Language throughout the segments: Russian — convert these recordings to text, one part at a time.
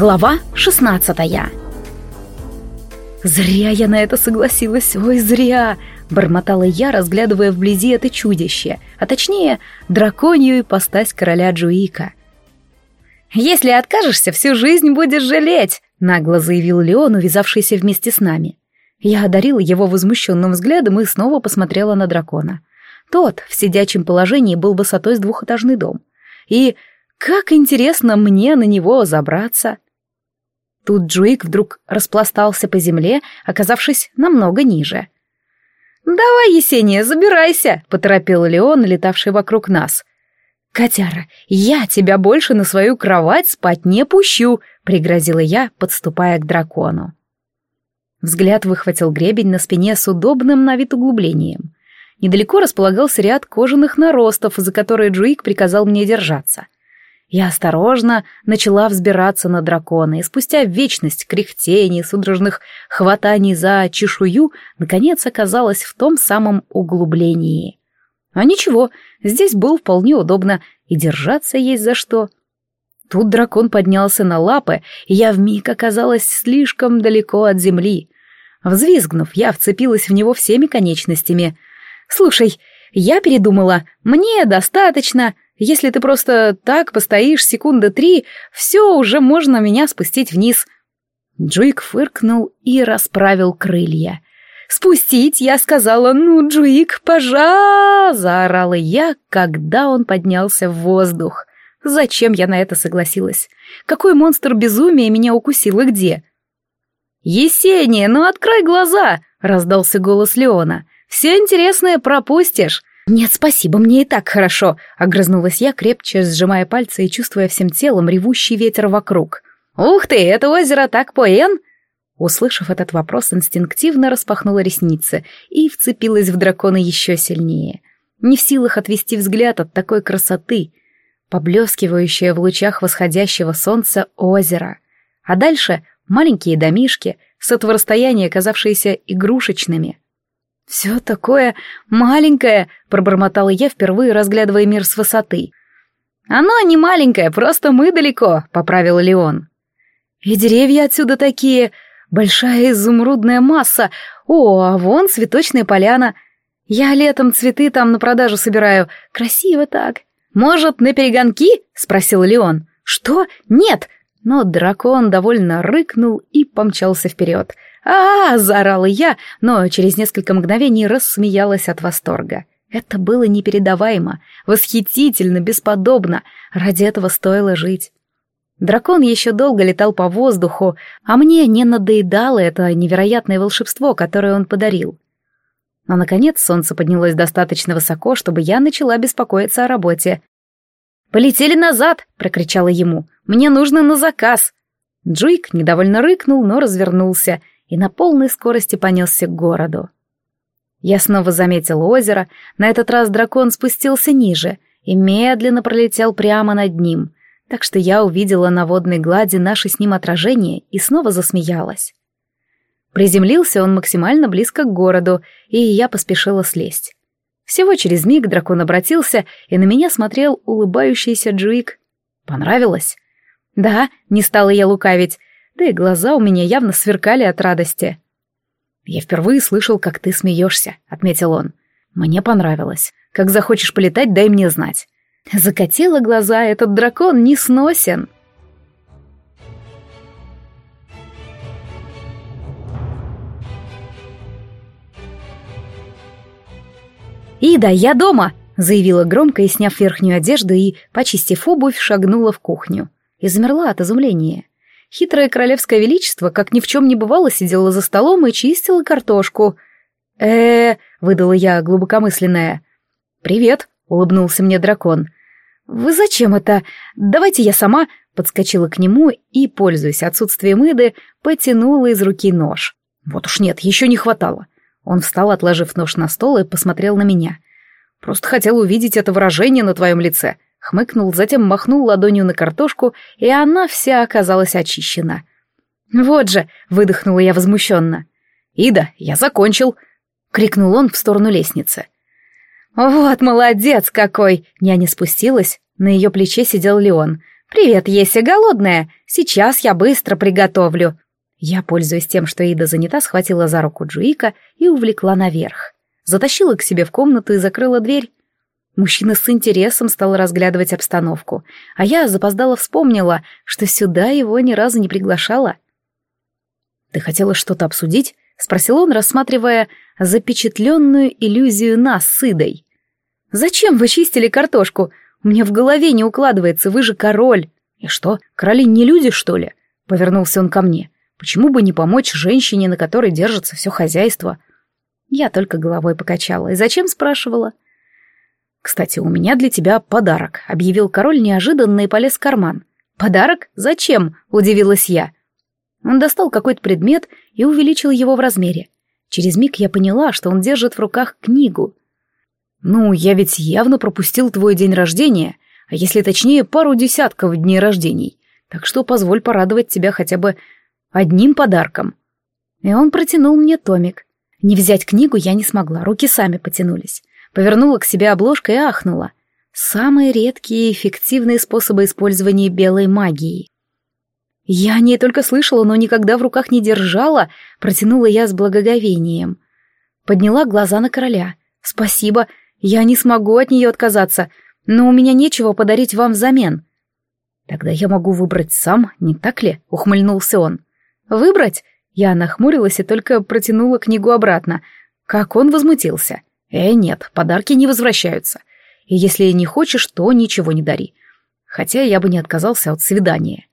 Глава 16 «Зря я на это согласилась, ой, зря!» — бормотала я, разглядывая вблизи это чудище, а точнее, драконью ипостась короля Джуика. «Если откажешься, всю жизнь будешь жалеть!» — нагло заявил Леон, увязавшийся вместе с нами. Я одарила его возмущенным взглядом и снова посмотрела на дракона. Тот в сидячем положении был высотой с двухэтажный дом. И как интересно мне на него забраться. Тут Джуик вдруг распластался по земле, оказавшись намного ниже. «Давай, Есения, забирайся!» — поторопил Леон, летавший вокруг нас. «Котяра, я тебя больше на свою кровать спать не пущу!» — пригрозила я, подступая к дракону. Взгляд выхватил гребень на спине с удобным на вид углублением. Недалеко располагался ряд кожаных наростов, за которые Джуик приказал мне держаться — я осторожно начала взбираться на дракона, и спустя вечность кряхтений, судорожных хватаний за чешую, наконец оказалась в том самом углублении. А ничего, здесь было вполне удобно, и держаться есть за что. Тут дракон поднялся на лапы, и я вмиг оказалась слишком далеко от земли. Взвизгнув, я вцепилась в него всеми конечностями. «Слушай, я передумала, мне достаточно», если ты просто так постоишь секунды три, все, уже можно меня спустить вниз». Джуик фыркнул и расправил крылья. «Спустить!» — я сказала. «Ну, Джуик, пожа!» — заорала я, когда он поднялся в воздух. Зачем я на это согласилась? Какой монстр безумия меня укусил и где? «Есения, ну открой глаза!» — раздался голос Леона. «Все интересное пропустишь. «Нет, спасибо, мне и так хорошо», — огрызнулась я, крепче сжимая пальцы и чувствуя всем телом ревущий ветер вокруг. «Ух ты, это озеро так поен!» Услышав этот вопрос, инстинктивно распахнула ресницы и вцепилась в дракона еще сильнее. Не в силах отвести взгляд от такой красоты, поблескивающее в лучах восходящего солнца озеро. А дальше маленькие домишки, с этого расстояния оказавшиеся игрушечными. «Все такое маленькое», — пробормотала я, впервые разглядывая мир с высоты. «Оно не маленькое, просто мы далеко», — поправил Леон. «И деревья отсюда такие, большая изумрудная масса. О, а вон цветочная поляна. Я летом цветы там на продажу собираю. Красиво так». «Может, на перегонки?» — спросил Леон. «Что? Нет!» Но дракон довольно рыкнул и помчался вперед — а, -а, -а заорала я, но через несколько мгновений рассмеялась от восторга. Это было непередаваемо, восхитительно, бесподобно. Ради этого стоило жить. Дракон еще долго летал по воздуху, а мне не надоедало это невероятное волшебство, которое он подарил. Но, наконец, солнце поднялось достаточно высоко, чтобы я начала беспокоиться о работе. «Полетели назад!» — прокричала ему. «Мне нужно на заказ!» Джуик недовольно рыкнул, но развернулся и на полной скорости понесся к городу. Я снова заметил озеро, на этот раз дракон спустился ниже и медленно пролетел прямо над ним, так что я увидела на водной глади наше с ним отражение и снова засмеялась. Приземлился он максимально близко к городу, и я поспешила слезть. Всего через миг дракон обратился, и на меня смотрел улыбающийся Джуик. Понравилось? Да, не стала я лукавить, да и глаза у меня явно сверкали от радости. «Я впервые слышал, как ты смеешься», — отметил он. «Мне понравилось. Как захочешь полетать, дай мне знать». Закатила глаза, этот дракон не сносен. «Ида, я дома!» — заявила громко и, сняв верхнюю одежду и, почистив обувь, шагнула в кухню. И замерла от изумления. Хитрое королевское величество, как ни в чем не бывало, сидело за столом и чистило картошку. э, -э выдала я глубокомысленная. «Привет», — улыбнулся мне дракон. «Вы зачем это? Давайте я сама...» Подскочила к нему и, пользуясь отсутствием Иды, потянула из руки нож. Вот уж нет, еще не хватало. Он встал, отложив нож на стол, и посмотрел на меня. «Просто хотел увидеть это выражение на твоем лице хмыкнул, затем махнул ладонью на картошку, и она вся оказалась очищена. «Вот же!» — выдохнула я возмущенно. «Ида, я закончил!» — крикнул он в сторону лестницы. «Вот молодец какой!» Няня спустилась, на ее плече сидел Леон. «Привет, Еся, голодная? Сейчас я быстро приготовлю». Я, пользуясь тем, что Ида занята, схватила за руку Джуика и увлекла наверх. Затащила к себе в комнату и закрыла дверь. Мужчина с интересом стал разглядывать обстановку, а я запоздала вспомнила, что сюда его ни разу не приглашала. «Ты хотела что-то обсудить?» — спросил он, рассматривая запечатленную иллюзию нас с Идой. «Зачем вы чистили картошку? У меня в голове не укладывается, вы же король». «И что, короли не люди, что ли?» — повернулся он ко мне. «Почему бы не помочь женщине, на которой держится все хозяйство?» Я только головой покачала. «И зачем?» — спрашивала. «Кстати, у меня для тебя подарок», — объявил король неожиданно и полез в карман. «Подарок? Зачем?» — удивилась я. Он достал какой-то предмет и увеличил его в размере. Через миг я поняла, что он держит в руках книгу. «Ну, я ведь явно пропустил твой день рождения, а если точнее, пару десятков дней рождений, так что позволь порадовать тебя хотя бы одним подарком». И он протянул мне томик. Не взять книгу я не смогла, руки сами потянулись. Повернула к себе обложкой и ахнула. Самые редкие и эффективные способы использования белой магии. Я о ней только слышала, но никогда в руках не держала, протянула я с благоговением. Подняла глаза на короля. «Спасибо, я не смогу от нее отказаться, но у меня нечего подарить вам взамен». «Тогда я могу выбрать сам, не так ли?» — ухмыльнулся он. «Выбрать?» Я нахмурилась и только протянула книгу обратно. Как он возмутился. «Э, нет, подарки не возвращаются. И если не хочешь, то ничего не дари. Хотя я бы не отказался от свидания».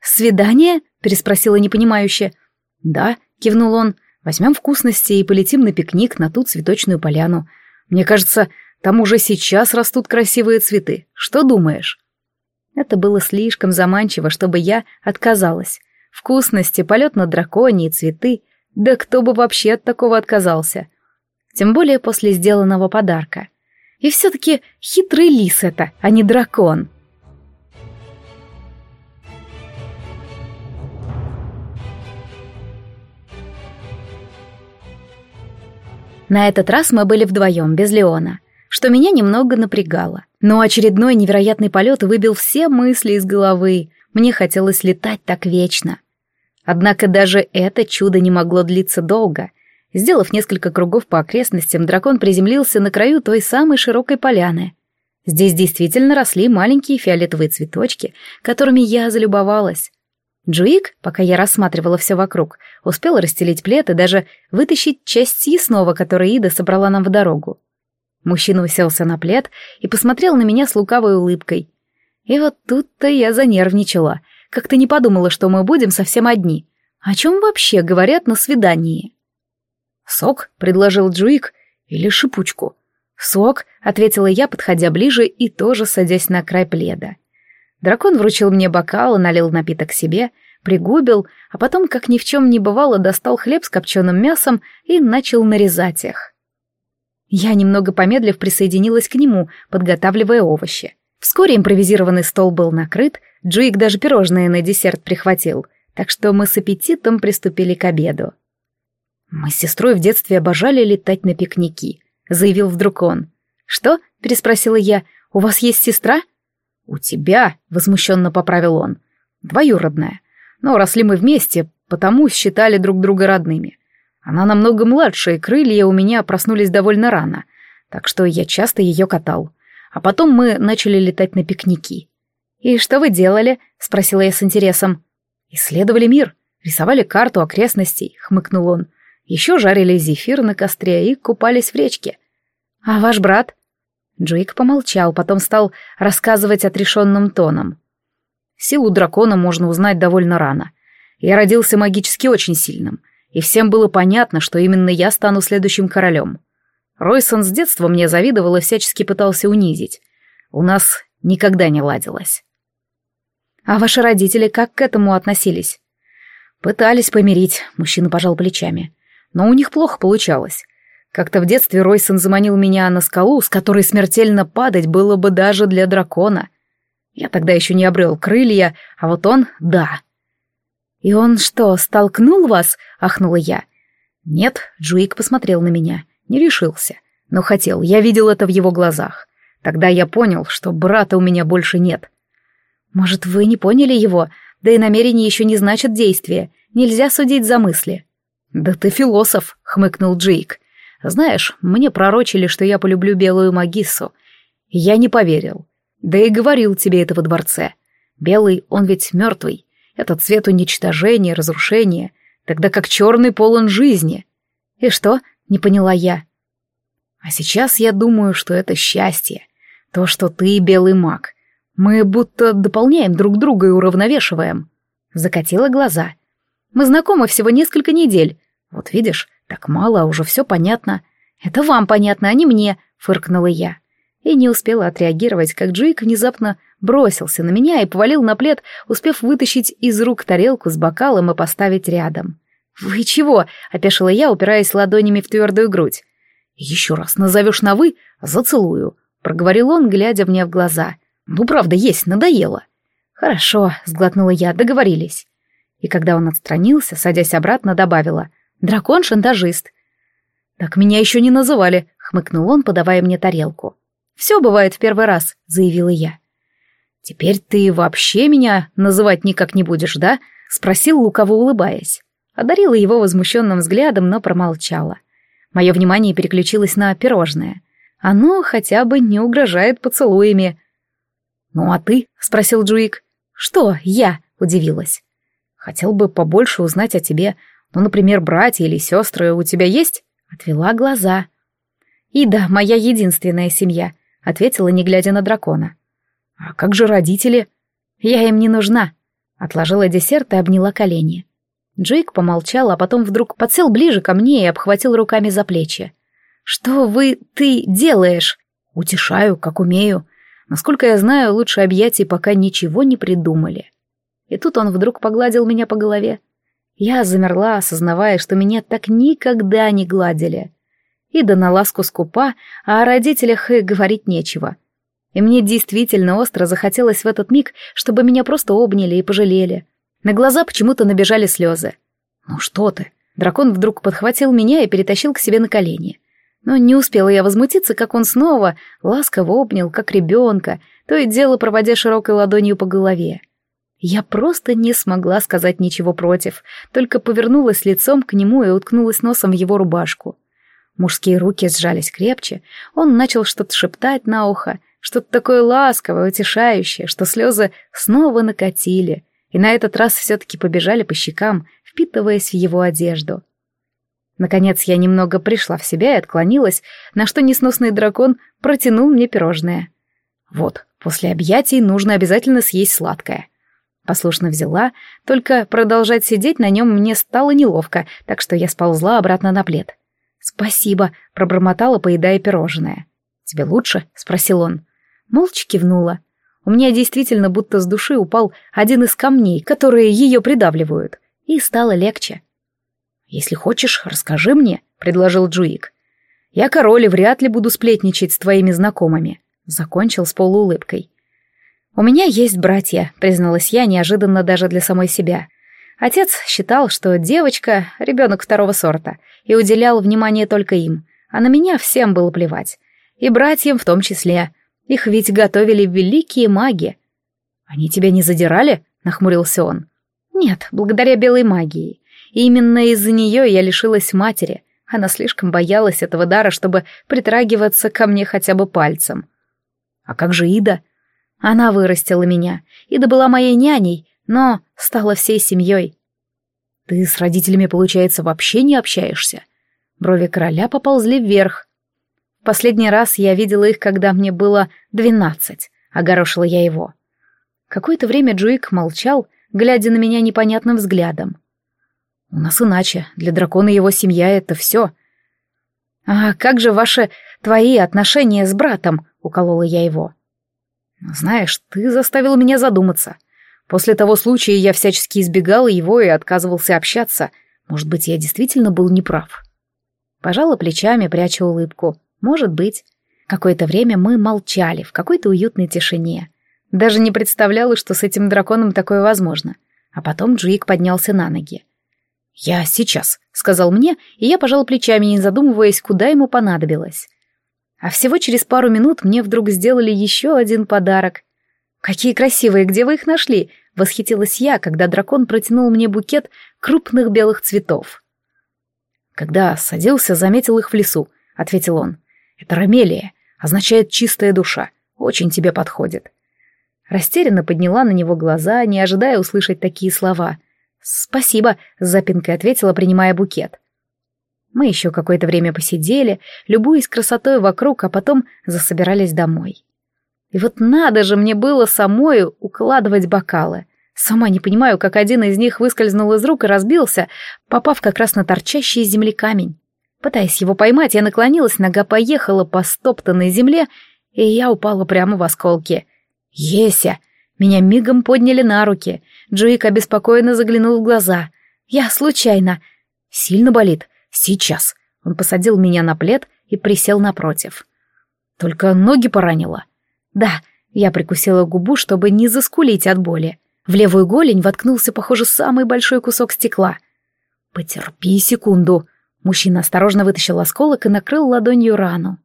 «Свидание?» — переспросила непонимающе. «Да», — кивнул он, — «возьмем вкусности и полетим на пикник на ту цветочную поляну. Мне кажется, там уже сейчас растут красивые цветы. Что думаешь?» Это было слишком заманчиво, чтобы я отказалась. Вкусности, полет на драконе и цветы. Да кто бы вообще от такого отказался? Тем более после сделанного подарка. И все-таки хитрый лис это, а не дракон. На этот раз мы были вдвоем, без Леона, что меня немного напрягало. Но очередной невероятный полет выбил все мысли из головы. Мне хотелось летать так вечно. Однако даже это чудо не могло длиться долго. Сделав несколько кругов по окрестностям, дракон приземлился на краю той самой широкой поляны. Здесь действительно росли маленькие фиолетовые цветочки, которыми я залюбовалась. Джуик, пока я рассматривала все вокруг, успел расстелить плед и даже вытащить часть съестного, который Ида собрала нам в дорогу. Мужчина уселся на плед и посмотрел на меня с лукавой улыбкой. И вот тут-то я занервничала, как-то не подумала, что мы будем совсем одни. О чем вообще говорят на свидании? «Сок?» — предложил Джуик. «Или шипучку?» «Сок», — ответила я, подходя ближе и тоже садясь на край пледа. Дракон вручил мне бокал и налил напиток себе, пригубил, а потом, как ни в чем не бывало, достал хлеб с копченым мясом и начал нарезать их. Я, немного помедлив, присоединилась к нему, подготавливая овощи. Вскоре импровизированный стол был накрыт, Джуик даже пирожное на десерт прихватил, так что мы с аппетитом приступили к обеду. «Мы с сестрой в детстве обожали летать на пикники», — заявил вдруг он. «Что?» — переспросила я. «У вас есть сестра?» «У тебя», — возмущенно поправил он, — «двоюродная. Но росли мы вместе, потому считали друг друга родными. Она намного младше, и крылья у меня проснулись довольно рано, так что я часто ее катал. А потом мы начали летать на пикники». «И что вы делали?» — спросила я с интересом. «Исследовали мир, рисовали карту окрестностей», — хмыкнул он. «Еще жарили зефир на костре и купались в речке». «А ваш брат?» Джейк помолчал, потом стал рассказывать отрешенным тоном. Силу дракона можно узнать довольно рано. Я родился магически очень сильным, и всем было понятно, что именно я стану следующим королем. Ройсон с детства мне завидовал и всячески пытался унизить. У нас никогда не ладилось. А ваши родители как к этому относились? Пытались помирить, мужчина пожал плечами. Но у них плохо получалось. Как-то в детстве Ройсон заманил меня на скалу, с которой смертельно падать было бы даже для дракона. Я тогда еще не обрел крылья, а вот он — да. «И он что, столкнул вас?» — ахнула я. «Нет», — Джуик посмотрел на меня, не решился. Но хотел, я видел это в его глазах. Тогда я понял, что брата у меня больше нет. Может, вы не поняли его, да и намерение еще не значит действия. Нельзя судить за мысли. Да ты философ, хмыкнул Джейк. Знаешь, мне пророчили, что я полюблю белую магиссу. Я не поверил. Да и говорил тебе это во дворце. Белый, он ведь мертвый. Это цвет уничтожения, разрушения, тогда как черный полон жизни. И что? Не поняла я. А сейчас я думаю, что это счастье. То, что ты белый маг. Мы будто дополняем друг друга и уравновешиваем. Закатила глаза. Мы знакомы всего несколько недель. Вот видишь, так мало, а уже все понятно. Это вам понятно, а не мне, фыркнула я. И не успела отреагировать, как Джейк внезапно бросился на меня и повалил на плед, успев вытащить из рук тарелку с бокалом и поставить рядом. «Вы чего?» — опешила я, упираясь ладонями в твердую грудь. «Еще раз назовешь на «вы», зацелую», — проговорил он, глядя мне в глаза. «Ну, правда, есть, надоело». «Хорошо», — сглотнула я, договорились. И когда он отстранился, садясь обратно, добавила. «Дракон-шантажист». «Так меня еще не называли», — хмыкнул он, подавая мне тарелку. «Все бывает в первый раз», — заявила я. «Теперь ты вообще меня называть никак не будешь, да?» — спросил, лукаво улыбаясь. Одарила его возмущенным взглядом, но промолчала. Мое внимание переключилось на пирожное. Оно хотя бы не угрожает поцелуями. «Ну а ты?» — спросил Джуик. «Что я?» — удивилась. «Хотел бы побольше узнать о тебе. Ну, например, братья или сестры у тебя есть?» Отвела глаза. «Ида — моя единственная семья», — ответила, не глядя на дракона. «А как же родители?» «Я им не нужна», — отложила десерт и обняла колени. Джейк помолчал, а потом вдруг подсел ближе ко мне и обхватил руками за плечи. «Что вы... ты делаешь?» «Утешаю, как умею. Насколько я знаю, лучше объятий пока ничего не придумали». И тут он вдруг погладил меня по голове. Я замерла, осознавая, что меня так никогда не гладили. И да на ласку скупа, а о родителях и говорить нечего. И мне действительно остро захотелось в этот миг, чтобы меня просто обняли и пожалели. На глаза почему-то набежали слезы. «Ну что ты?» Дракон вдруг подхватил меня и перетащил к себе на колени. Но не успела я возмутиться, как он снова ласково обнял, как ребенка, то и дело проводя широкой ладонью по голове. Я просто не смогла сказать ничего против, только повернулась лицом к нему и уткнулась носом в его рубашку. Мужские руки сжались крепче, он начал что-то шептать на ухо, что-то такое ласковое, утешающее, что слезы снова накатили, и на этот раз все-таки побежали по щекам, впитываясь в его одежду. Наконец я немного пришла в себя и отклонилась, на что несносный дракон протянул мне пирожное. Вот, после объятий нужно обязательно съесть сладкое. Послушно взяла, только продолжать сидеть на нем мне стало неловко, так что я сползла обратно на плед. «Спасибо», — пробормотала, поедая пирожное. «Тебе лучше?» — спросил он. Молча кивнула. У меня действительно будто с души упал один из камней, которые ее придавливают, и стало легче. «Если хочешь, расскажи мне», — предложил Джуик. «Я король и вряд ли буду сплетничать с твоими знакомыми», — закончил с полуулыбкой. «У меня есть братья», — призналась я неожиданно даже для самой себя. Отец считал, что девочка — ребенок второго сорта, и уделял внимание только им, а на меня всем было плевать. И братьям в том числе. Их ведь готовили великие маги. «Они тебя не задирали?» — нахмурился он. «Нет, благодаря белой магии. И именно из-за нее я лишилась матери. Она слишком боялась этого дара, чтобы притрагиваться ко мне хотя бы пальцем. А как же Ида? Она вырастила меня. Ида была моей няней, но стала всей семьей. Ты с родителями, получается, вообще не общаешься? Брови короля поползли вверх. Последний раз я видела их, когда мне было двенадцать, огорошила я его. Какое-то время Джуик молчал, глядя на меня непонятным взглядом. У нас иначе, для дракона его семья — это все. А как же ваши, твои отношения с братом? — уколола я его. Знаешь, ты заставил меня задуматься. После того случая я всячески избегал его и отказывался общаться. Может быть, я действительно был неправ. Пожала плечами, пряча улыбку. Может быть. Какое-то время мы молчали в какой-то уютной тишине. Даже не представляла, что с этим драконом такое возможно. А потом Джуик поднялся на ноги. «Я сейчас», — сказал мне, и я пожал плечами, не задумываясь, куда ему понадобилось. А всего через пару минут мне вдруг сделали еще один подарок. «Какие красивые, где вы их нашли?» — восхитилась я, когда дракон протянул мне букет крупных белых цветов. «Когда садился, заметил их в лесу», — ответил он. «Это ромелия, означает чистая душа, очень тебе подходит». Растерянно подняла на него глаза, не ожидая услышать такие слова. «Спасибо», — с запинкой ответила, принимая букет. Мы еще какое-то время посидели, любуясь красотой вокруг, а потом засобирались домой. И вот надо же мне было самой укладывать бокалы. Сама не понимаю, как один из них выскользнул из рук и разбился, попав как раз на торчащий из земли камень. Пытаясь его поймать, я наклонилась, нога поехала по стоптанной земле, и я упала прямо в осколки. «Еся!» Меня мигом подняли на руки. Джуик обеспокоенно заглянул в глаза. «Я случайно...» «Сильно болит?» «Сейчас». Он посадил меня на плед и присел напротив. «Только ноги поранило?» «Да». Я прикусила губу, чтобы не заскулить от боли. В левую голень воткнулся, похоже, самый большой кусок стекла. «Потерпи секунду». Мужчина осторожно вытащил осколок и накрыл ладонью рану.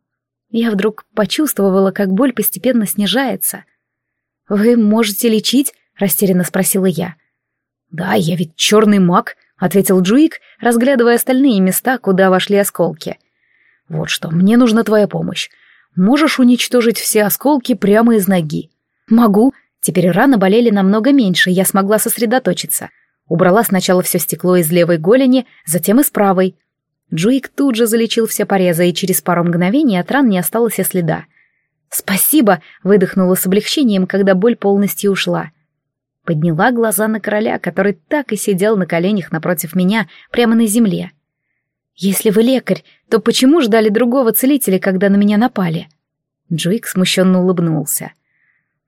Я вдруг почувствовала, как боль постепенно снижается. «Вы можете лечить?» — растерянно спросила я. «Да, я ведь черный маг», — ответил Джуик, разглядывая остальные места, куда вошли осколки. «Вот что, мне нужна твоя помощь. Можешь уничтожить все осколки прямо из ноги?» «Могу». Теперь раны болели намного меньше, я смогла сосредоточиться. Убрала сначала все стекло из левой голени, затем из правой. Джуик тут же залечил все порезы, и через пару мгновений от ран не осталось и следа. «Спасибо!» — выдохнула с облегчением, когда боль полностью ушла. Подняла глаза на короля, который так и сидел на коленях напротив меня, прямо на земле. «Если вы лекарь, то почему ждали другого целителя, когда на меня напали?» Джуик смущенно улыбнулся.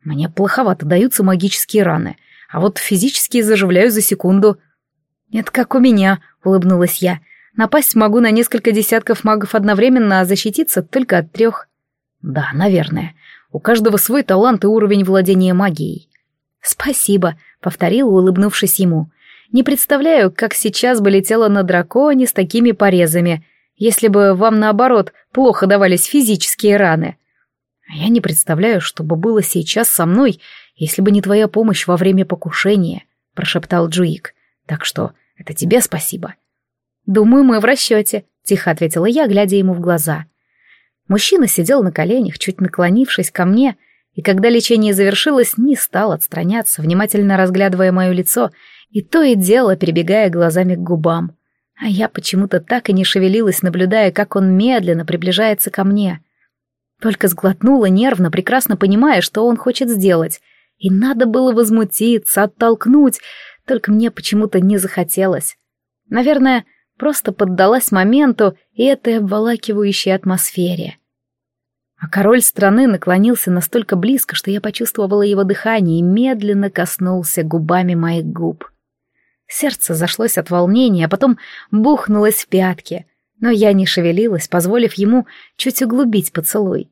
«Мне плоховато даются магические раны, а вот физические заживляю за секунду». «Это как у меня», — улыбнулась я. «Напасть могу на несколько десятков магов одновременно, а защититься только от трех». «Да, наверное. У каждого свой талант и уровень владения магией. «Спасибо», — повторила, улыбнувшись ему. «Не представляю, как сейчас бы летела на драконе с такими порезами, если бы вам, наоборот, плохо давались физические раны». А я не представляю, что бы было сейчас со мной, если бы не твоя помощь во время покушения», — прошептал Джуик. «Так что это тебе спасибо». «Думаю, мы в расчете», — тихо ответила я, глядя ему в глаза. Мужчина сидел на коленях, чуть наклонившись ко мне, — и когда лечение завершилось, не стал отстраняться, внимательно разглядывая мое лицо и то и дело перебегая глазами к губам. А я почему-то так и не шевелилась, наблюдая, как он медленно приближается ко мне. Только сглотнула нервно, прекрасно понимая, что он хочет сделать. И надо было возмутиться, оттолкнуть, только мне почему-то не захотелось. Наверное, просто поддалась моменту и этой обволакивающей атмосфере. А король страны наклонился настолько близко, что я почувствовала его дыхание и медленно коснулся губами моих губ. Сердце зашлось от волнения, а потом бухнулось в пятки, но я не шевелилась, позволив ему чуть углубить поцелуй.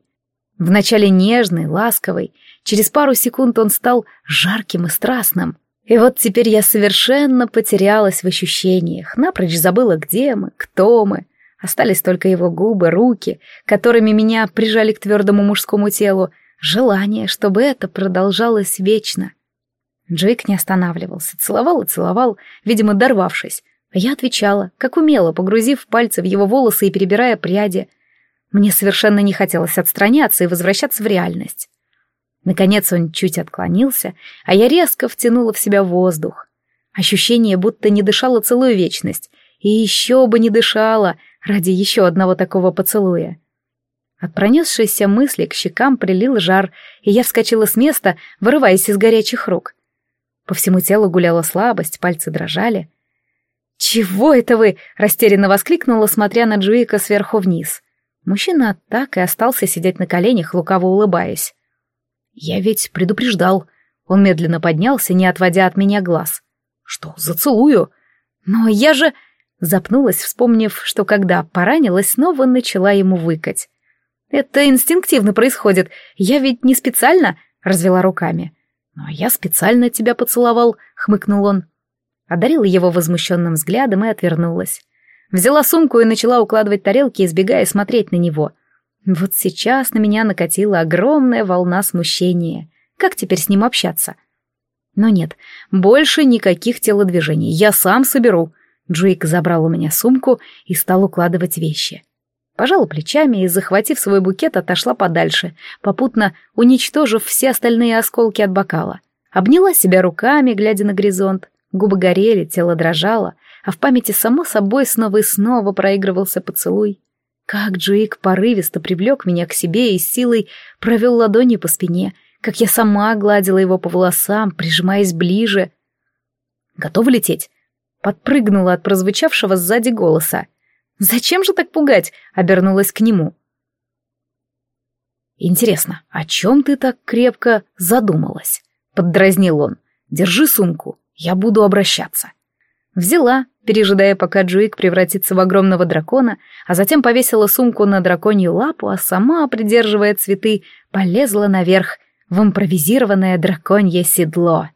Вначале нежный, ласковый, через пару секунд он стал жарким и страстным. И вот теперь я совершенно потерялась в ощущениях, напрочь забыла, где мы, кто мы — Остались только его губы, руки, которыми меня прижали к твердому мужскому телу, желание, чтобы это продолжалось вечно. Джейк не останавливался, целовал и целовал, видимо, дорвавшись. Я отвечала, как умела, погрузив пальцы в его волосы и перебирая пряди. Мне совершенно не хотелось отстраняться и возвращаться в реальность. Наконец он чуть отклонился, а я резко втянула в себя воздух. Ощущение, будто не дышала целую вечность. И еще бы не дышала, ради еще одного такого поцелуя. От пронесшейся мысли к щекам прилил жар, и я вскочила с места, вырываясь из горячих рук. По всему телу гуляла слабость, пальцы дрожали. «Чего это вы?» — растерянно воскликнула, смотря на Джуика сверху вниз. Мужчина так и остался сидеть на коленях, лукаво улыбаясь. «Я ведь предупреждал». Он медленно поднялся, не отводя от меня глаз. «Что, зацелую?» «Но я же...» Запнулась, вспомнив, что когда поранилась, снова начала ему выкать. «Это инстинктивно происходит. Я ведь не специально...» — развела руками. «Но я специально тебя поцеловал», — хмыкнул он. Одарила его возмущенным взглядом и отвернулась. Взяла сумку и начала укладывать тарелки, избегая смотреть на него. Вот сейчас на меня накатила огромная волна смущения. Как теперь с ним общаться? Но нет, больше никаких телодвижений, я сам соберу. Джейк забрал у меня сумку и стал укладывать вещи. Пожала плечами и, захватив свой букет, отошла подальше, попутно уничтожив все остальные осколки от бокала. Обняла себя руками, глядя на горизонт. Губы горели, тело дрожало, а в памяти само собой снова и снова проигрывался поцелуй. Как Джейк порывисто привлек меня к себе и силой провел ладони по спине, как я сама гладила его по волосам, прижимаясь ближе. «Готова лететь?» Подпрыгнула от прозвучавшего сзади голоса. «Зачем же так пугать?» — обернулась к нему. «Интересно, о чем ты так крепко задумалась?» — поддразнил он. «Держи сумку, я буду обращаться». Взяла, пережидая, пока Джуик превратится в огромного дракона, а затем повесила сумку на драконью лапу, а сама, придерживая цветы, полезла наверх в импровизированное драконье седло.